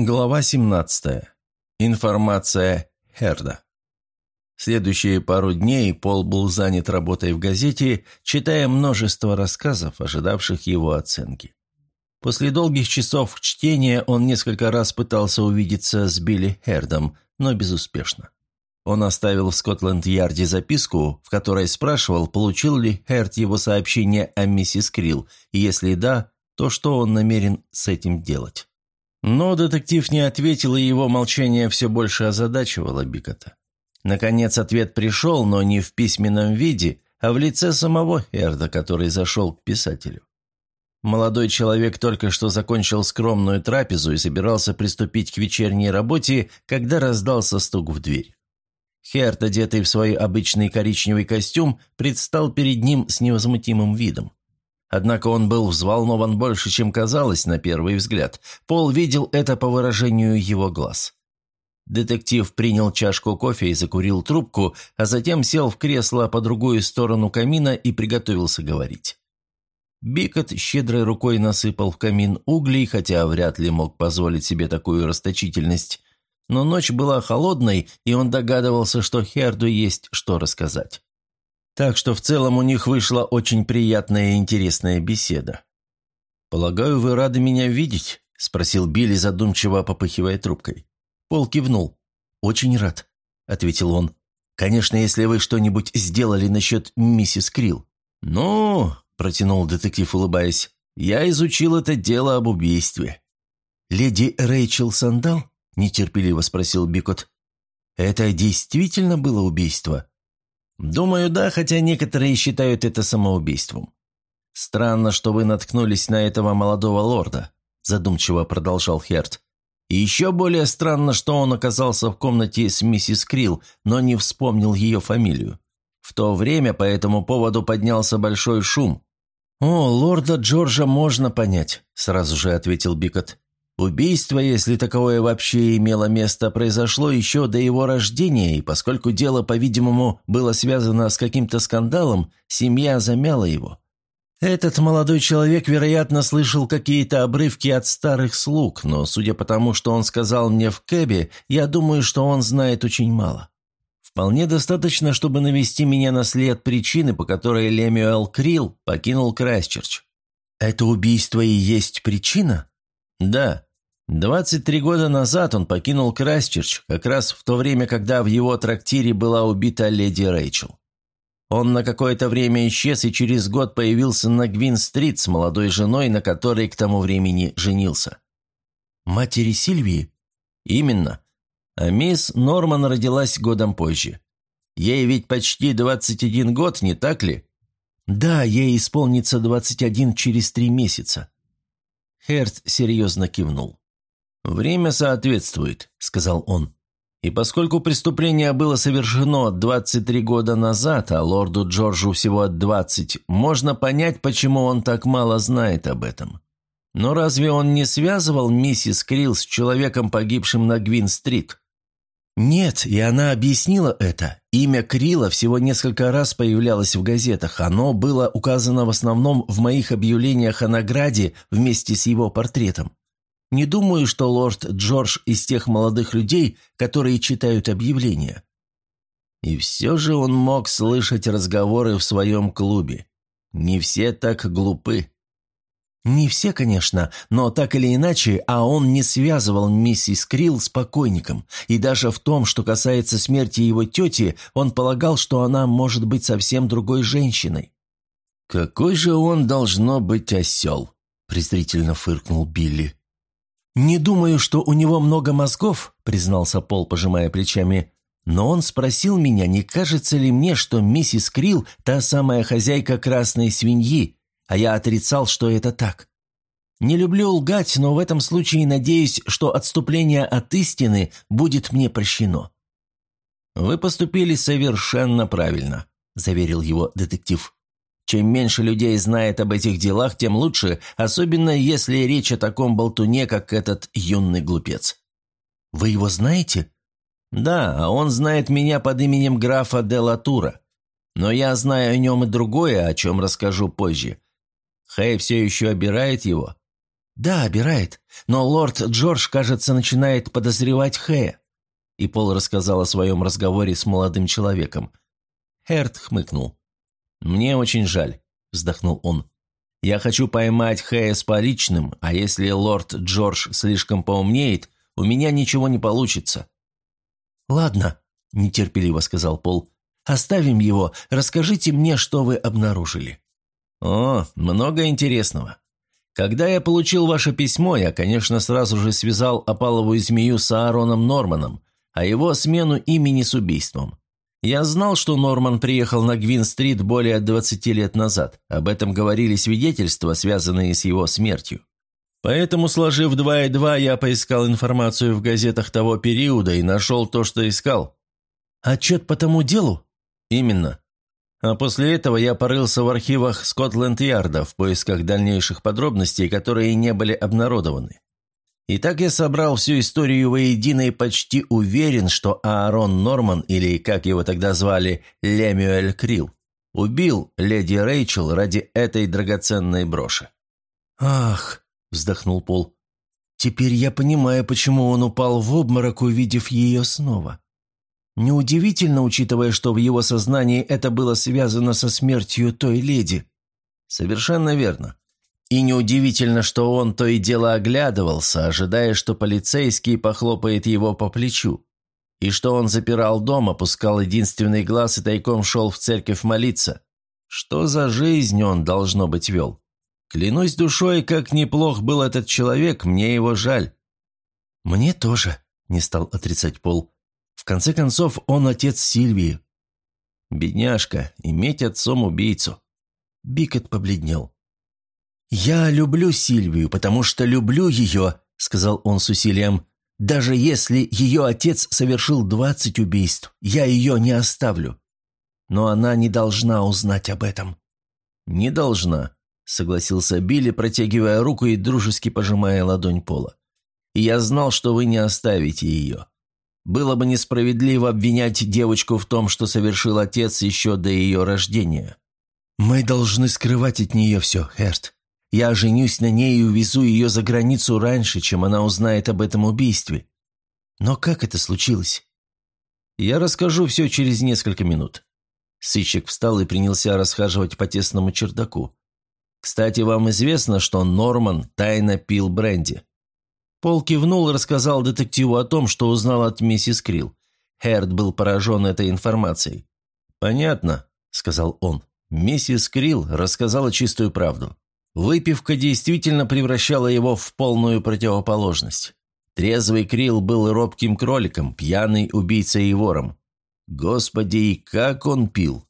Глава 17. Информация Херда. Следующие пару дней Пол был занят работой в газете, читая множество рассказов, ожидавших его оценки. После долгих часов чтения он несколько раз пытался увидеться с Билли Хердом, но безуспешно. Он оставил в Скотланд-Ярде записку, в которой спрашивал, получил ли Херд его сообщение о миссис Крилл, и если да, то что он намерен с этим делать. Но детектив не ответил, и его молчание все больше озадачивало Бикота. Наконец ответ пришел, но не в письменном виде, а в лице самого Эрда, который зашел к писателю. Молодой человек только что закончил скромную трапезу и собирался приступить к вечерней работе, когда раздался стук в дверь. Херт, одетый в свой обычный коричневый костюм, предстал перед ним с невозмутимым видом. Однако он был взволнован больше, чем казалось на первый взгляд. Пол видел это по выражению его глаз. Детектив принял чашку кофе и закурил трубку, а затем сел в кресло по другую сторону камина и приготовился говорить. Бикот щедрой рукой насыпал в камин углей, хотя вряд ли мог позволить себе такую расточительность. Но ночь была холодной, и он догадывался, что Херду есть что рассказать. Так что в целом у них вышла очень приятная и интересная беседа. «Полагаю, вы рады меня видеть?» – спросил Билли, задумчиво попыхивая трубкой. Пол кивнул. «Очень рад», – ответил он. «Конечно, если вы что-нибудь сделали насчет миссис Крилл». «Ну», – протянул детектив, улыбаясь, – «я изучил это дело об убийстве». «Леди Рэйчел Сандал?» – нетерпеливо спросил Бикот. «Это действительно было убийство?» «Думаю, да, хотя некоторые считают это самоубийством». «Странно, что вы наткнулись на этого молодого лорда», – задумчиво продолжал Херт. «И еще более странно, что он оказался в комнате с миссис Крилл, но не вспомнил ее фамилию. В то время по этому поводу поднялся большой шум». «О, лорда Джорджа можно понять», – сразу же ответил Бикот. Убийство, если таковое вообще имело место, произошло еще до его рождения, и поскольку дело, по-видимому, было связано с каким-то скандалом, семья замяла его. Этот молодой человек, вероятно, слышал какие-то обрывки от старых слуг, но, судя по тому, что он сказал мне в кэбе, я думаю, что он знает очень мало. Вполне достаточно, чтобы навести меня на след причины, по которой Лемюэл Крилл покинул Крайсчерч. Это убийство и есть причина? Да. 23 года назад он покинул Крайсчерч, как раз в то время, когда в его трактире была убита леди Рэйчел. Он на какое-то время исчез и через год появился на Гвин-стрит с молодой женой, на которой к тому времени женился. «Матери Сильвии?» «Именно. А мисс Норман родилась годом позже. Ей ведь почти 21 год, не так ли?» «Да, ей исполнится 21 через три месяца». Херт серьезно кивнул. «Время соответствует», — сказал он. «И поскольку преступление было совершено 23 года назад, а лорду Джорджу всего 20, можно понять, почему он так мало знает об этом. Но разве он не связывал миссис Крилл с человеком, погибшим на Гвин-стрит?» «Нет, и она объяснила это. Имя Крила всего несколько раз появлялось в газетах. Оно было указано в основном в моих объявлениях о награде вместе с его портретом. Не думаю, что лорд Джордж из тех молодых людей, которые читают объявления. И все же он мог слышать разговоры в своем клубе. Не все так глупы. Не все, конечно, но так или иначе, а он не связывал миссис Крилл с покойником, и даже в том, что касается смерти его тети, он полагал, что она может быть совсем другой женщиной. «Какой же он должно быть осел!» – презрительно фыркнул Билли. «Не думаю, что у него много мозгов», — признался Пол, пожимая плечами. «Но он спросил меня, не кажется ли мне, что миссис Крилл — та самая хозяйка красной свиньи, а я отрицал, что это так. Не люблю лгать, но в этом случае надеюсь, что отступление от истины будет мне прощено». «Вы поступили совершенно правильно», — заверил его детектив. Чем меньше людей знает об этих делах, тем лучше, особенно если речь о таком болтуне, как этот юный глупец. Вы его знаете? Да, а он знает меня под именем графа де Латура. Но я знаю о нем и другое, о чем расскажу позже. Хэй все еще обирает его. «Да, обирает. Но лорд Джордж, кажется, начинает подозревать Хэя». И Пол рассказал о своем разговоре с молодым человеком. Херт хмыкнул. «Мне очень жаль», – вздохнул он. «Я хочу поймать Хэя с поличным, а если лорд Джордж слишком поумнеет, у меня ничего не получится». «Ладно», – нетерпеливо сказал Пол. «Оставим его. Расскажите мне, что вы обнаружили». «О, много интересного. Когда я получил ваше письмо, я, конечно, сразу же связал опаловую змею с Аароном Норманом, а его смену имени с убийством. Я знал, что Норман приехал на Гвин-стрит более 20 лет назад. Об этом говорили свидетельства, связанные с его смертью. Поэтому, сложив два и два, я поискал информацию в газетах того периода и нашел то, что искал. «Отчет по тому делу?» «Именно. А после этого я порылся в архивах Скотланд-Ярда в поисках дальнейших подробностей, которые не были обнародованы. И так я собрал всю историю воедино и почти уверен, что Аарон Норман, или, как его тогда звали, Лемюэль Крилл, убил леди Рэйчел ради этой драгоценной броши. «Ах!» – вздохнул Пол. «Теперь я понимаю, почему он упал в обморок, увидев ее снова. Неудивительно, учитывая, что в его сознании это было связано со смертью той леди. Совершенно верно. И неудивительно, что он то и дело оглядывался, ожидая, что полицейский похлопает его по плечу. И что он запирал дом, опускал единственный глаз и тайком шел в церковь молиться. Что за жизнь он, должно быть, вел? Клянусь душой, как неплох был этот человек, мне его жаль. «Мне тоже», — не стал отрицать Пол. В конце концов, он отец Сильвии. Бедняжка, иметь отцом убийцу. Бикет побледнел. «Я люблю Сильвию, потому что люблю ее», — сказал он с усилием. «Даже если ее отец совершил двадцать убийств, я ее не оставлю. Но она не должна узнать об этом». «Не должна», — согласился Билли, протягивая руку и дружески пожимая ладонь Пола. «И я знал, что вы не оставите ее. Было бы несправедливо обвинять девочку в том, что совершил отец еще до ее рождения. «Мы должны скрывать от нее все, Херт. Я женюсь на ней и увезу ее за границу раньше, чем она узнает об этом убийстве. Но как это случилось?» «Я расскажу все через несколько минут». Сыщик встал и принялся расхаживать по тесному чердаку. «Кстати, вам известно, что Норман тайно пил бренди?» Пол кивнул и рассказал детективу о том, что узнал от миссис Крилл. Херд был поражен этой информацией. «Понятно», — сказал он. Миссис Крилл рассказала чистую правду. Выпивка действительно превращала его в полную противоположность. Трезвый Крилл был робким кроликом, пьяный убийцей и вором. Господи, и как он пил!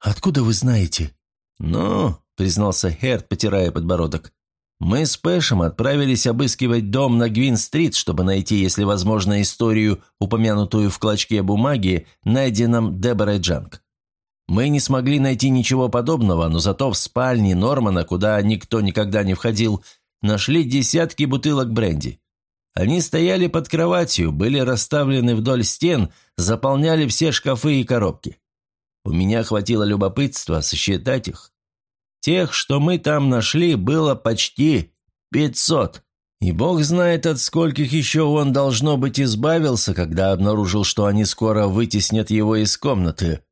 «Откуда вы знаете?» «Ну», — признался Херд, потирая подбородок, мы с Пэшем отправились обыскивать дом на Гвин-стрит, чтобы найти, если возможно, историю, упомянутую в клочке бумаги, найденном Деборой Джанг. Мы не смогли найти ничего подобного, но зато в спальне Нормана, куда никто никогда не входил, нашли десятки бутылок бренди. Они стояли под кроватью, были расставлены вдоль стен, заполняли все шкафы и коробки. У меня хватило любопытства сосчитать их. Тех, что мы там нашли, было почти пятьсот. И бог знает, от скольких еще он, должно быть, избавился, когда обнаружил, что они скоро вытеснят его из комнаты.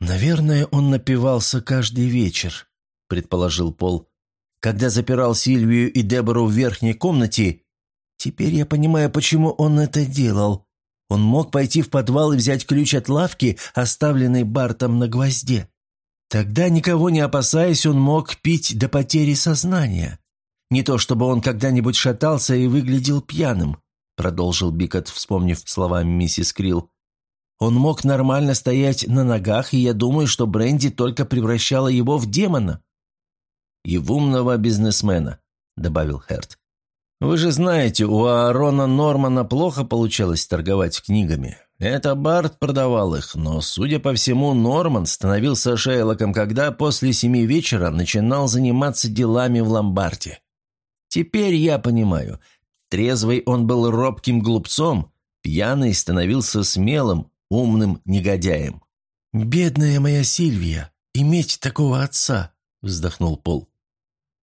«Наверное, он напивался каждый вечер», — предположил Пол. «Когда запирал Сильвию и Дебору в верхней комнате, теперь я понимаю, почему он это делал. Он мог пойти в подвал и взять ключ от лавки, оставленной Бартом на гвозде. Тогда, никого не опасаясь, он мог пить до потери сознания. Не то чтобы он когда-нибудь шатался и выглядел пьяным, продолжил Бикот, вспомнив слова миссис Крилл. Он мог нормально стоять на ногах, и я думаю, что Бренди только превращала его в демона. «И в умного бизнесмена», — добавил Херт. «Вы же знаете, у Аарона Нормана плохо получалось торговать книгами. Это Барт продавал их, но, судя по всему, Норман становился Шейлоком, когда после семи вечера начинал заниматься делами в ломбарде. Теперь я понимаю. Трезвый он был робким глупцом, пьяный становился смелым, умным негодяем. «Бедная моя Сильвия, иметь такого отца!» – вздохнул Пол.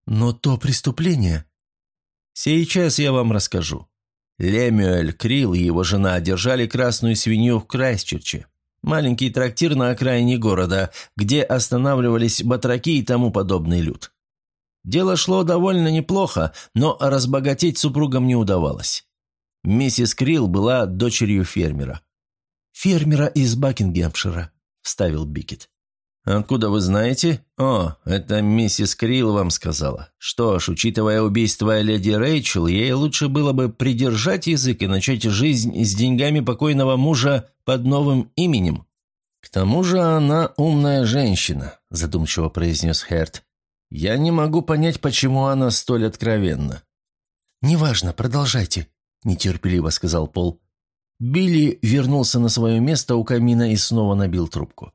«Но то преступление...» Сейчас я вам расскажу. Лемюэль Крилл и его жена держали красную свинью в Крайсчерче. Маленький трактир на окраине города, где останавливались батраки и тому подобный люд. Дело шло довольно неплохо, но разбогатеть супругам не удавалось. Миссис Крилл была дочерью фермера. «Фермера из Бакингемшира», – вставил Бикет. «Откуда вы знаете?» «О, это миссис Крилл вам сказала. Что ж, учитывая убийство леди Рэйчел, ей лучше было бы придержать язык и начать жизнь с деньгами покойного мужа под новым именем». «К тому же она умная женщина», – задумчиво произнес Херт. «Я не могу понять, почему она столь откровенна». «Неважно, продолжайте», – нетерпеливо сказал Пол. Билли вернулся на свое место у камина и снова набил трубку.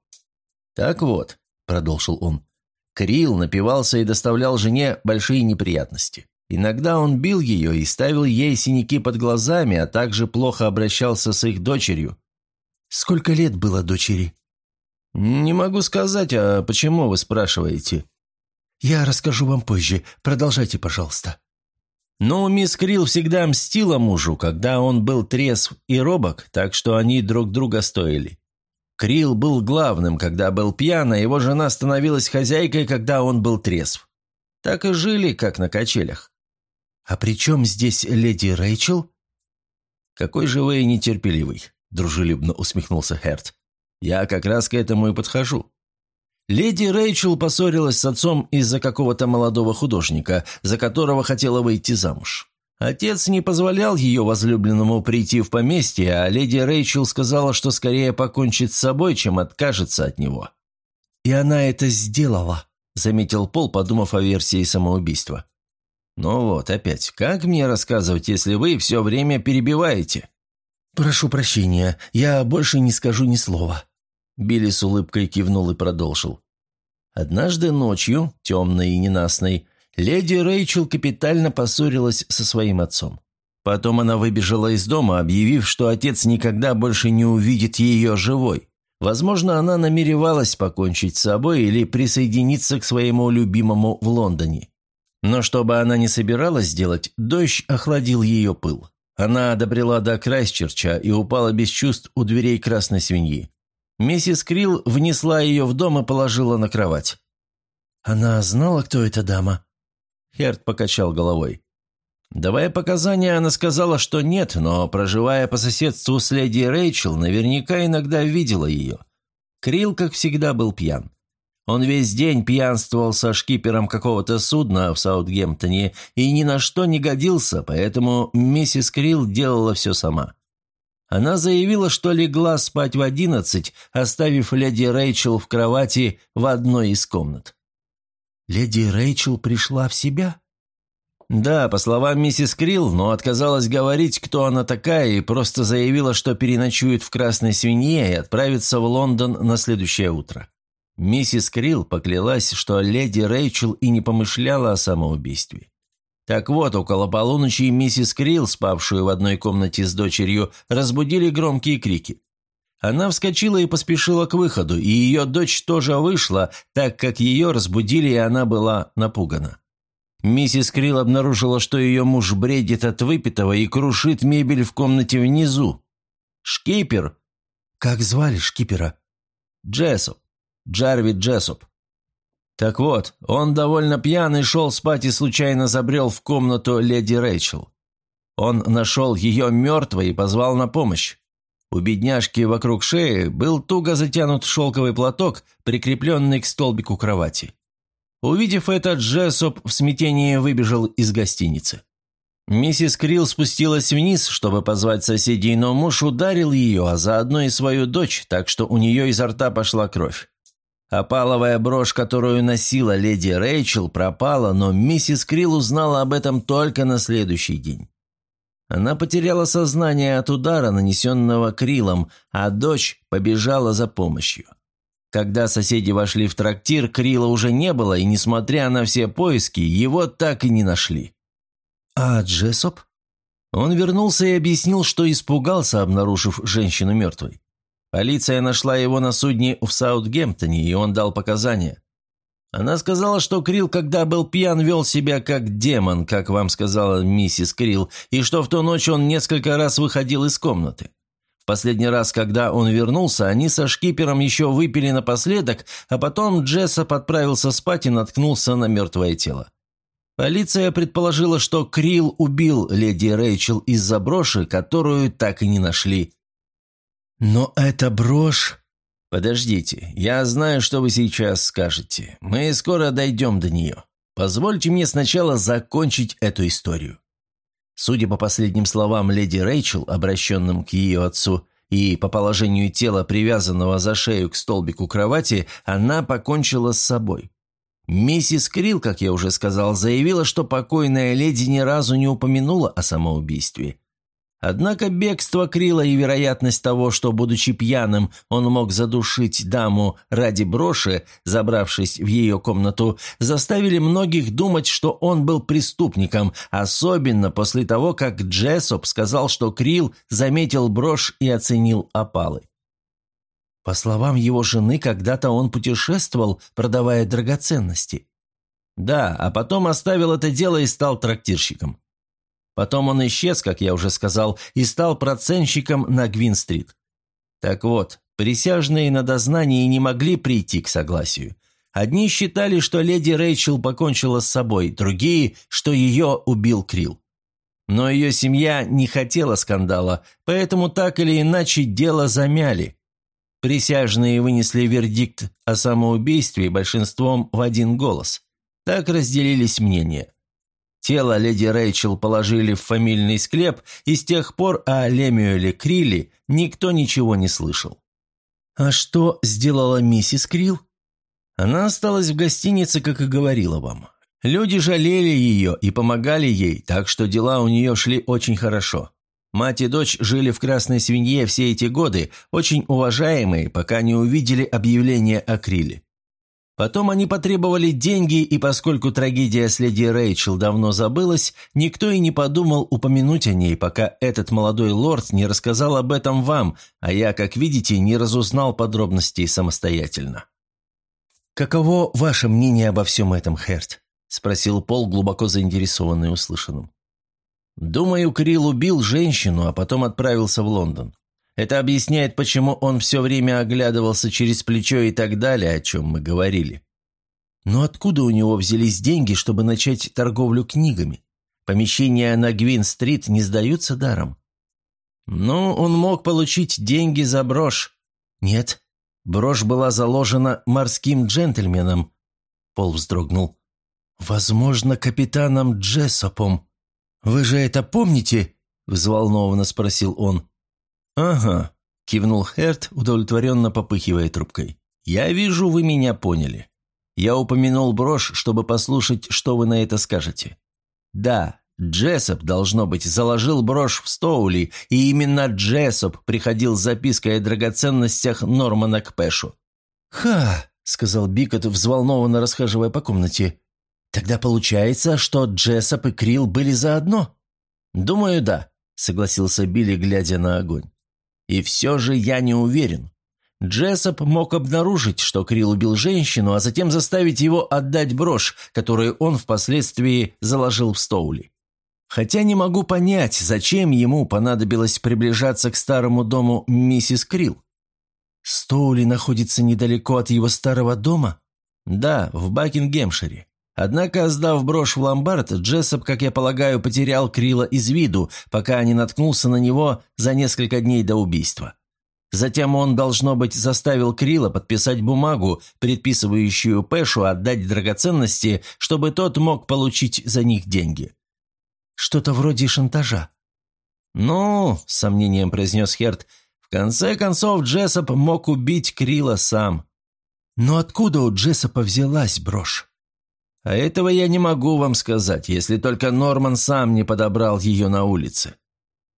«Так вот», — продолжил он, — «Крилл напивался и доставлял жене большие неприятности. Иногда он бил ее и ставил ей синяки под глазами, а также плохо обращался с их дочерью». «Сколько лет было дочери?» «Не могу сказать, а почему вы спрашиваете?» «Я расскажу вам позже. Продолжайте, пожалуйста». Но мисс Крилл всегда мстила мужу, когда он был трезв и робок, так что они друг друга стоили. Крил был главным, когда был пьян, а его жена становилась хозяйкой, когда он был трезв. Так и жили, как на качелях. «А при чем здесь леди Рэйчел?» «Какой же вы нетерпеливый», – дружелюбно усмехнулся Херт. «Я как раз к этому и подхожу. Леди Рэйчел поссорилась с отцом из-за какого-то молодого художника, за которого хотела выйти замуж. Отец не позволял ее возлюбленному прийти в поместье, а леди Рэйчел сказала, что скорее покончит с собой, чем откажется от него. «И она это сделала», – заметил Пол, подумав о версии самоубийства. «Ну вот, опять, как мне рассказывать, если вы все время перебиваете?» «Прошу прощения, я больше не скажу ни слова», Билли с улыбкой кивнул и продолжил. Однажды ночью, темной и ненастной, леди Рэйчел капитально поссорилась со своим отцом. Потом она выбежала из дома, объявив, что отец никогда больше не увидит ее живой. Возможно, она намеревалась покончить с собой или присоединиться к своему любимому в Лондоне. Но что бы она ни собиралась сделать, дождь охладил ее пыл. Она добрела до Крайсчерча и упала без чувств у дверей красной свиньи. Миссис Крилл внесла ее в дом и положила на кровать. «Она знала, кто эта дама?» Херт покачал головой. Давая показания, она сказала, что нет, но, проживая по соседству с леди Рэйчел, наверняка иногда видела ее. Крилл, как всегда, был пьян. Он весь день пьянствовал со шкипером какого-то судна в Саутгемптоне и ни на что не годился, поэтому миссис Крилл делала все сама. Она заявила, что легла спать в одиннадцать, оставив леди Рэйчел в кровати в одной из комнат. «Леди Рэйчел пришла в себя?» «Да, по словам миссис Крилл, но отказалась говорить, кто она такая, и просто заявила, что переночует в Красной Свинье и отправится в Лондон на следующее утро. Миссис Крилл поклялась, что леди Рэйчел и не помышляла о самоубийстве. Так вот, около полуночи миссис Крилл, спавшую в одной комнате с дочерью, разбудили громкие крики. Она вскочила и поспешила к выходу, и ее дочь тоже вышла, так как ее разбудили, и она была напугана. Миссис Крилл обнаружила, что ее муж бредит от выпитого и крушит мебель в комнате внизу. «Шкипер!» «Как звали шкипера?» «Джессоп. Джарвид Джессоп. Так вот, он довольно пьяный шел спать и случайно забрел в комнату леди Рэйчел. Он нашел ее мертвой и позвал на помощь. У бедняжки вокруг шеи был туго затянут шелковый платок, прикрепленный к столбику кровати. Увидев это, Джессоп в смятении выбежал из гостиницы. Миссис Крилл спустилась вниз, чтобы позвать соседей, но муж ударил ее, а заодно и свою дочь, так что у нее изо рта пошла кровь. Опаловая брошь, которую носила леди Рэйчел, пропала, но миссис Крилл узнала об этом только на следующий день. Она потеряла сознание от удара, нанесенного Крилом, а дочь побежала за помощью. Когда соседи вошли в трактир, Крила уже не было, и, несмотря на все поиски, его так и не нашли. «А Джессоп?» Он вернулся и объяснил, что испугался, обнаружив женщину мертвой. Полиция нашла его на судне в Саутгемптоне, и он дал показания. Она сказала, что Крил, когда был пьян, вел себя как демон, как вам сказала миссис Крил, и что в ту ночь он несколько раз выходил из комнаты. В последний раз, когда он вернулся, они со шкипером еще выпили напоследок, а потом Джессоп отправился спать и наткнулся на мертвое тело. Полиция предположила, что Крил убил леди Рэйчел из-за броши, которую так и не нашли. «Но эта брошь...» «Подождите, я знаю, что вы сейчас скажете. Мы скоро дойдем до нее. Позвольте мне сначала закончить эту историю». Судя по последним словам леди Рэйчел, обращенным к ее отцу, и по положению тела, привязанного за шею к столбику кровати, она покончила с собой. Миссис Крилл, как я уже сказал, заявила, что покойная леди ни разу не упомянула о самоубийстве. Однако бегство Крила и вероятность того, что, будучи пьяным, он мог задушить даму ради броши, забравшись в ее комнату, заставили многих думать, что он был преступником, особенно после того, как Джессоп сказал, что Крил заметил брошь и оценил опалы. По словам его жены, когда-то он путешествовал, продавая драгоценности. Да, а потом оставил это дело и стал трактирщиком. Потом он исчез, как я уже сказал, и стал процентщиком на Гвин-стрит. Так вот, присяжные на дознании не могли прийти к согласию. Одни считали, что леди Рэйчел покончила с собой, другие, что ее убил Крил. Но ее семья не хотела скандала, поэтому так или иначе дело замяли. Присяжные вынесли вердикт о самоубийстве большинством в один голос. Так разделились мнения. Тело леди Рэйчел положили в фамильный склеп, и с тех пор о Лемюэле Крилли никто ничего не слышал. А что сделала миссис Крилл? Она осталась в гостинице, как и говорила вам. Люди жалели ее и помогали ей, так что дела у нее шли очень хорошо. Мать и дочь жили в Красной Свинье все эти годы, очень уважаемые, пока не увидели объявление о Криле. Потом они потребовали деньги, и поскольку трагедия с леди Рэйчел давно забылась, никто и не подумал упомянуть о ней, пока этот молодой лорд не рассказал об этом вам, а я, как видите, не разузнал подробностей самостоятельно. «Каково ваше мнение обо всем этом, Херт?» – спросил Пол, глубоко заинтересованный услышанным. «Думаю, Крил убил женщину, а потом отправился в Лондон. Это объясняет, почему он все время оглядывался через плечо и так далее, о чем мы говорили. Но откуда у него взялись деньги, чтобы начать торговлю книгами? Помещения на Гвин-стрит не сдаются даром. Ну, он мог получить деньги за брошь. Нет, брошь была заложена морским джентльменом. Пол вздрогнул. Возможно, капитаном Джессопом. Вы же это помните? Взволнованно спросил он. «Ага», – кивнул Херт, удовлетворенно попыхивая трубкой. «Я вижу, вы меня поняли. Я упомянул брошь, чтобы послушать, что вы на это скажете. Да, Джессоп, должно быть, заложил брошь в Стоули, и именно Джессоп приходил с запиской о драгоценностях Нормана к Пэшу». «Ха!» – сказал Бикот, взволнованно расхаживая по комнате. «Тогда получается, что Джессоп и Крил были заодно?» «Думаю, да», – согласился Билли, глядя на огонь. И все же я не уверен. Джессоп мог обнаружить, что Крил убил женщину, а затем заставить его отдать брошь, которую он впоследствии заложил в Стоули. Хотя не могу понять, зачем ему понадобилось приближаться к старому дому миссис Крил. Стоули находится недалеко от его старого дома? Да, в Бакингемшире. Однако, сдав брошь в ломбард, Джессоп, как я полагаю, потерял Крила из виду, пока не наткнулся на него за несколько дней до убийства. Затем он, должно быть, заставил Крила подписать бумагу, предписывающую Пэшу отдать драгоценности, чтобы тот мог получить за них деньги. Что-то вроде шантажа. «Ну», — с сомнением произнес Херт, — «в конце концов Джессоп мог убить Крила сам». «Но откуда у Джессопа взялась брошь?» А этого я не могу вам сказать, если только Норман сам не подобрал ее на улице.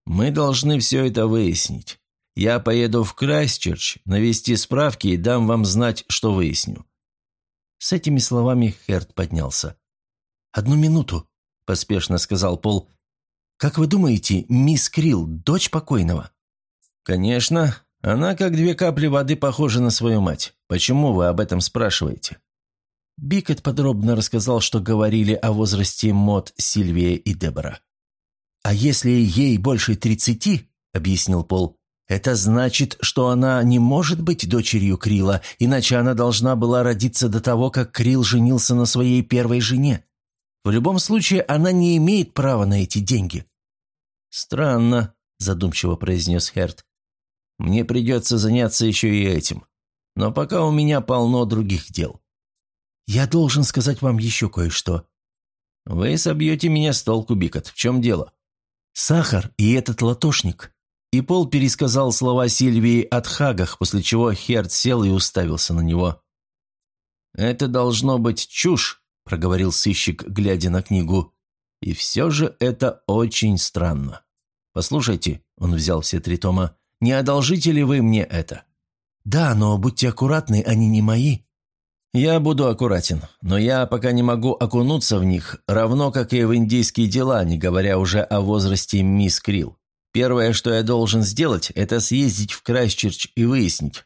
Мы должны все это выяснить. Я поеду в Крайстчерч, навести справки и дам вам знать, что выясню». С этими словами Херт поднялся. «Одну минуту», – поспешно сказал Пол. «Как вы думаете, мисс Крилл – дочь покойного?» «Конечно. Она, как две капли воды, похожа на свою мать. Почему вы об этом спрашиваете?» Бикет подробно рассказал, что говорили о возрасте Мод, Сильвия и Дебора. «А если ей больше тридцати, — объяснил Пол, — это значит, что она не может быть дочерью Крила, иначе она должна была родиться до того, как Крил женился на своей первой жене. В любом случае, она не имеет права на эти деньги». «Странно», — задумчиво произнес Херт. «Мне придется заняться еще и этим. Но пока у меня полно других дел». «Я должен сказать вам еще кое-что». «Вы собьете меня с толку, Бикот. В чем дело?» «Сахар и этот латошник». И Пол пересказал слова Сильвии от Хагах, после чего Херт сел и уставился на него. «Это должно быть чушь», — проговорил сыщик, глядя на книгу. «И все же это очень странно. Послушайте», — он взял все три тома, — «не одолжите ли вы мне это?» «Да, но будьте аккуратны, они не мои». «Я буду аккуратен, но я пока не могу окунуться в них, равно как и в индийские дела, не говоря уже о возрасте мисс Крилл. Первое, что я должен сделать, это съездить в Крайсчерч и выяснить».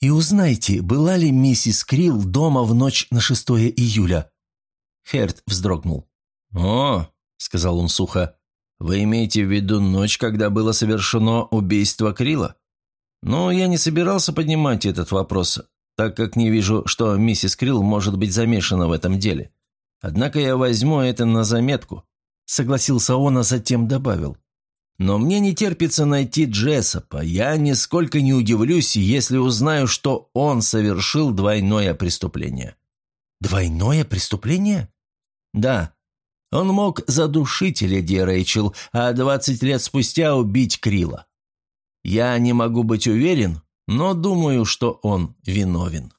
«И узнайте, была ли миссис Крилл дома в ночь на 6 июля?» Херт вздрогнул. «О», — сказал он сухо, — «вы имеете в виду ночь, когда было совершено убийство Крила?» «Ну, я не собирался поднимать этот вопрос, так как не вижу, что миссис Крилл может быть замешана в этом деле. Однако я возьму это на заметку», — согласился он, а затем добавил. «Но мне не терпится найти Джессопа. Я нисколько не удивлюсь, если узнаю, что он совершил двойное преступление». «Двойное преступление?» «Да. Он мог задушить леди Рэйчел, а двадцать лет спустя убить Крила. Я не могу быть уверен, но думаю, что он виновен.